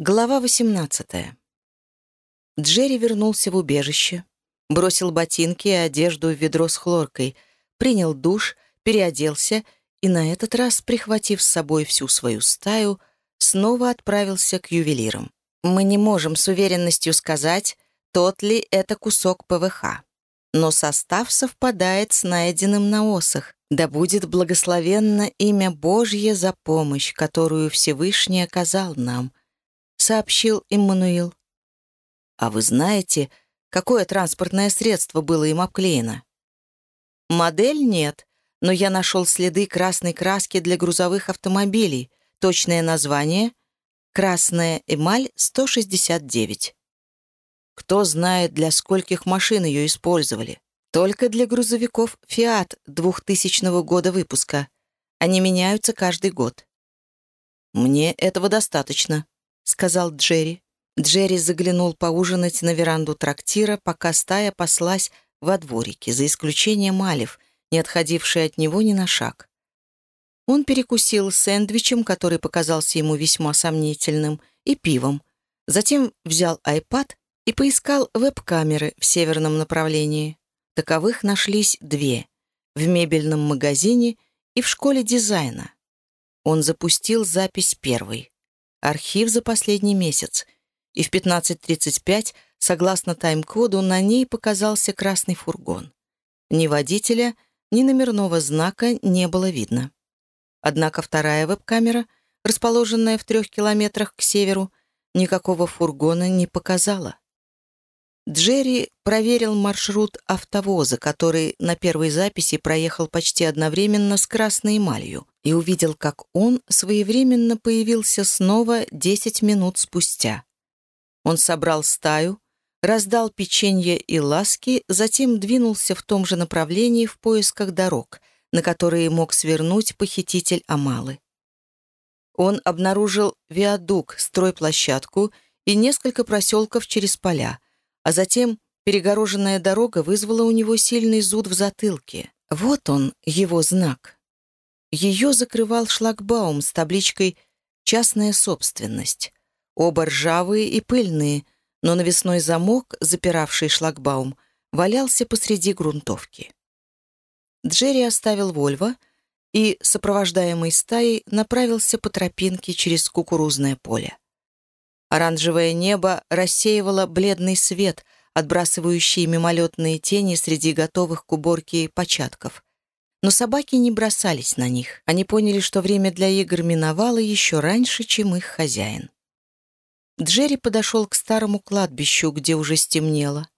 Глава 18. Джерри вернулся в убежище, бросил ботинки и одежду в ведро с хлоркой, принял душ, переоделся и на этот раз, прихватив с собой всю свою стаю, снова отправился к ювелирам. Мы не можем с уверенностью сказать, тот ли это кусок ПВХ. Но состав совпадает с найденным на осах. Да будет благословенно имя Божье за помощь, которую Всевышний оказал нам —— сообщил Иммануил. «А вы знаете, какое транспортное средство было им обклеено?» «Модель нет, но я нашел следы красной краски для грузовых автомобилей. Точное название — «Красная эмаль 169». Кто знает, для скольких машин ее использовали. Только для грузовиков «Фиат» 2000 года выпуска. Они меняются каждый год. Мне этого достаточно сказал Джерри. Джерри заглянул поужинать на веранду трактира, пока стая паслась во дворике, за исключением Алиф, не отходившей от него ни на шаг. Он перекусил сэндвичем, который показался ему весьма сомнительным, и пивом. Затем взял айпад и поискал веб-камеры в северном направлении. Таковых нашлись две — в мебельном магазине и в школе дизайна. Он запустил запись первой архив за последний месяц, и в 15.35, согласно тайм-коду, на ней показался красный фургон. Ни водителя, ни номерного знака не было видно. Однако вторая веб-камера, расположенная в трех километрах к северу, никакого фургона не показала. Джерри проверил маршрут автовоза, который на первой записи проехал почти одновременно с красной эмалью, и увидел, как он своевременно появился снова 10 минут спустя. Он собрал стаю, раздал печенье и ласки, затем двинулся в том же направлении в поисках дорог, на которые мог свернуть похититель Амалы. Он обнаружил виадук, стройплощадку и несколько проселков через поля — а затем перегороженная дорога вызвала у него сильный зуд в затылке. Вот он, его знак. Ее закрывал шлагбаум с табличкой «Частная собственность». Оба ржавые и пыльные, но навесной замок, запиравший шлагбаум, валялся посреди грунтовки. Джерри оставил Вольво и, сопровождаемый стаей, направился по тропинке через кукурузное поле. Оранжевое небо рассеивало бледный свет, отбрасывающий мимолетные тени среди готовых к уборке початков. Но собаки не бросались на них. Они поняли, что время для игр миновало еще раньше, чем их хозяин. Джерри подошел к старому кладбищу, где уже стемнело,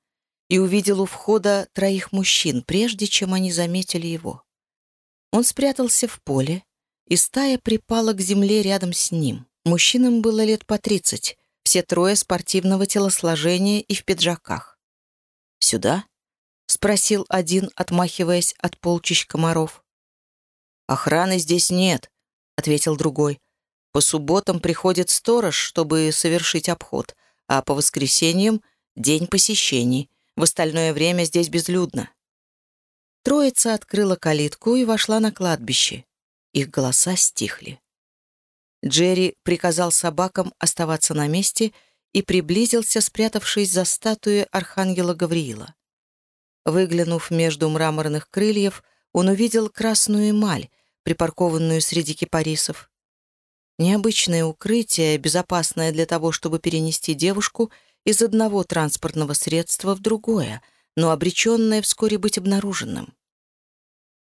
и увидел у входа троих мужчин, прежде чем они заметили его. Он спрятался в поле, и стая припала к земле рядом с ним. Мужчинам было лет по тридцать, все трое спортивного телосложения и в пиджаках. «Сюда?» — спросил один, отмахиваясь от полчищ комаров. «Охраны здесь нет», — ответил другой. «По субботам приходит сторож, чтобы совершить обход, а по воскресеньям — день посещений. В остальное время здесь безлюдно». Троица открыла калитку и вошла на кладбище. Их голоса стихли. Джерри приказал собакам оставаться на месте и приблизился, спрятавшись за статуей архангела Гавриила. Выглянув между мраморных крыльев, он увидел красную эмаль, припаркованную среди кипарисов. Необычное укрытие, безопасное для того, чтобы перенести девушку из одного транспортного средства в другое, но обреченное вскоре быть обнаруженным.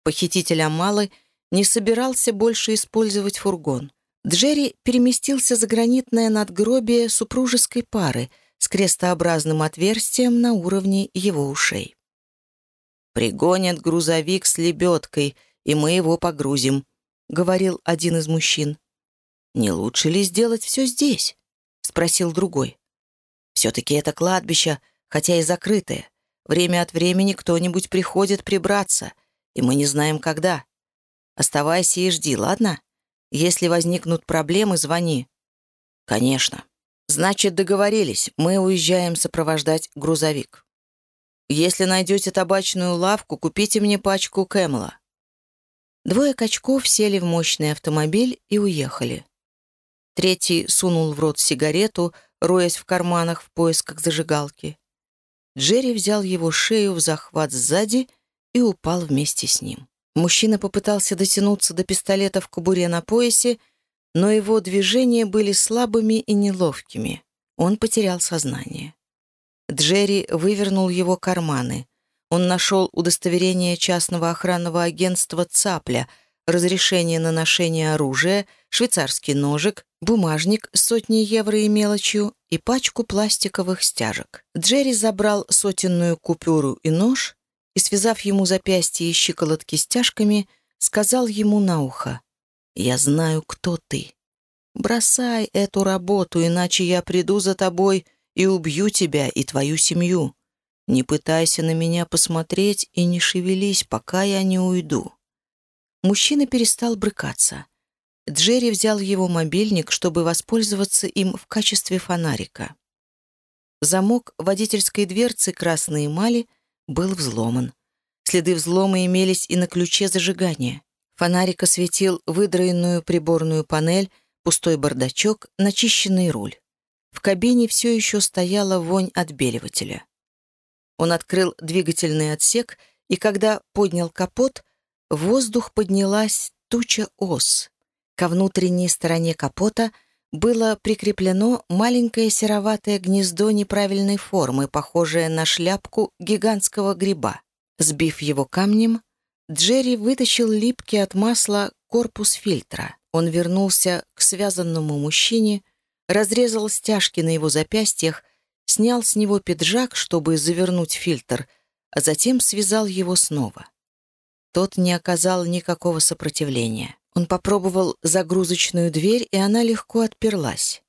Похититель Амалы не собирался больше использовать фургон. Джерри переместился за гранитное надгробие супружеской пары с крестообразным отверстием на уровне его ушей. «Пригонят грузовик с лебедкой, и мы его погрузим», — говорил один из мужчин. «Не лучше ли сделать все здесь?» — спросил другой. «Все-таки это кладбище, хотя и закрытое. Время от времени кто-нибудь приходит прибраться, и мы не знаем, когда. Оставайся и жди, ладно?» Если возникнут проблемы, звони». «Конечно». «Значит, договорились. Мы уезжаем сопровождать грузовик. Если найдете табачную лавку, купите мне пачку Кэмела». Двое качков сели в мощный автомобиль и уехали. Третий сунул в рот сигарету, роясь в карманах в поисках зажигалки. Джерри взял его шею в захват сзади и упал вместе с ним. Мужчина попытался дотянуться до пистолета в кобуре на поясе, но его движения были слабыми и неловкими. Он потерял сознание. Джерри вывернул его карманы. Он нашел удостоверение частного охранного агентства «Цапля», разрешение на ношение оружия, швейцарский ножик, бумажник с сотней евро и мелочью и пачку пластиковых стяжек. Джерри забрал сотенную купюру и нож и, связав ему запястье и щиколотки стяжками, сказал ему на ухо, «Я знаю, кто ты. Бросай эту работу, иначе я приду за тобой и убью тебя и твою семью. Не пытайся на меня посмотреть и не шевелись, пока я не уйду». Мужчина перестал брыкаться. Джерри взял его мобильник, чтобы воспользоваться им в качестве фонарика. Замок водительской дверцы красной эмали был взломан. Следы взлома имелись и на ключе зажигания. Фонарик осветил выдраенную приборную панель, пустой бардачок, начищенный руль. В кабине все еще стояла вонь отбеливателя. Он открыл двигательный отсек, и когда поднял капот, в воздух поднялась туча ос. Ко внутренней стороне капота было прикреплено маленькое сероватое гнездо неправильной формы, похожее на шляпку гигантского гриба. Сбив его камнем, Джерри вытащил липкий от масла корпус фильтра. Он вернулся к связанному мужчине, разрезал стяжки на его запястьях, снял с него пиджак, чтобы завернуть фильтр, а затем связал его снова. Тот не оказал никакого сопротивления. Он попробовал загрузочную дверь, и она легко отперлась.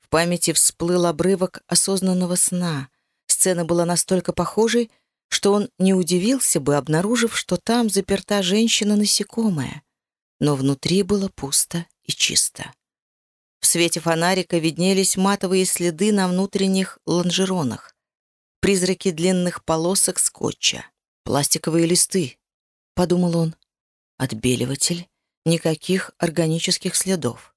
В памяти всплыл обрывок осознанного сна. Сцена была настолько похожей, что он не удивился бы, обнаружив, что там заперта женщина-насекомая. Но внутри было пусто и чисто. В свете фонарика виднелись матовые следы на внутренних лонжеронах, призраки длинных полосок скотча, пластиковые листы, подумал он. Отбеливатель, никаких органических следов.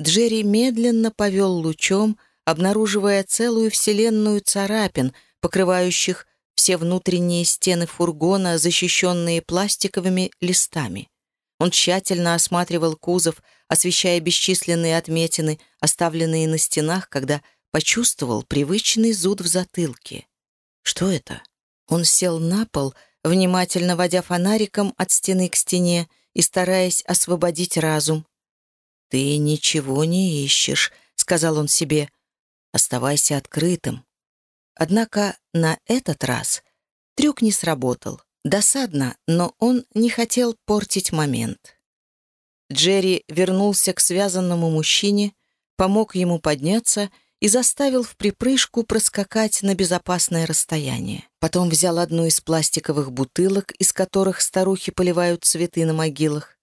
Джерри медленно повел лучом, обнаруживая целую вселенную царапин, покрывающих все внутренние стены фургона, защищенные пластиковыми листами. Он тщательно осматривал кузов, освещая бесчисленные отметины, оставленные на стенах, когда почувствовал привычный зуд в затылке. Что это? Он сел на пол, внимательно водя фонариком от стены к стене и стараясь освободить разум. «Ты ничего не ищешь», — сказал он себе. «Оставайся открытым». Однако на этот раз трюк не сработал. Досадно, но он не хотел портить момент. Джерри вернулся к связанному мужчине, помог ему подняться и заставил в припрыжку проскакать на безопасное расстояние. Потом взял одну из пластиковых бутылок, из которых старухи поливают цветы на могилах,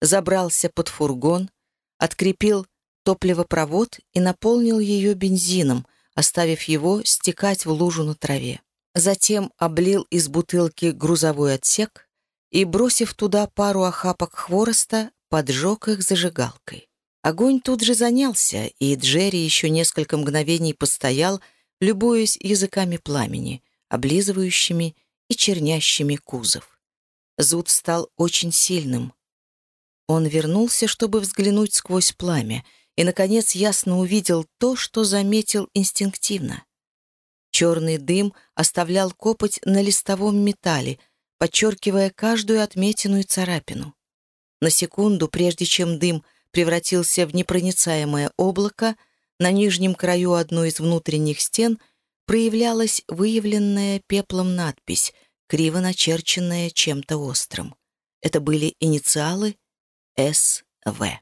забрался под фургон, открепил топливопровод и наполнил ее бензином, оставив его стекать в лужу на траве. Затем облил из бутылки грузовой отсек и, бросив туда пару охапок хвороста, поджег их зажигалкой. Огонь тут же занялся, и Джерри еще несколько мгновений постоял, любуясь языками пламени, облизывающими и чернящими кузов. Зуд стал очень сильным. Он вернулся, чтобы взглянуть сквозь пламя, и, наконец, ясно увидел то, что заметил инстинктивно. Черный дым оставлял копоть на листовом металле, подчеркивая каждую отметину царапину. На секунду, прежде чем дым — превратился в непроницаемое облако, на нижнем краю одной из внутренних стен проявлялась выявленная пеплом надпись, криво начерченная чем-то острым. Это были инициалы СВ.